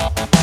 Bye.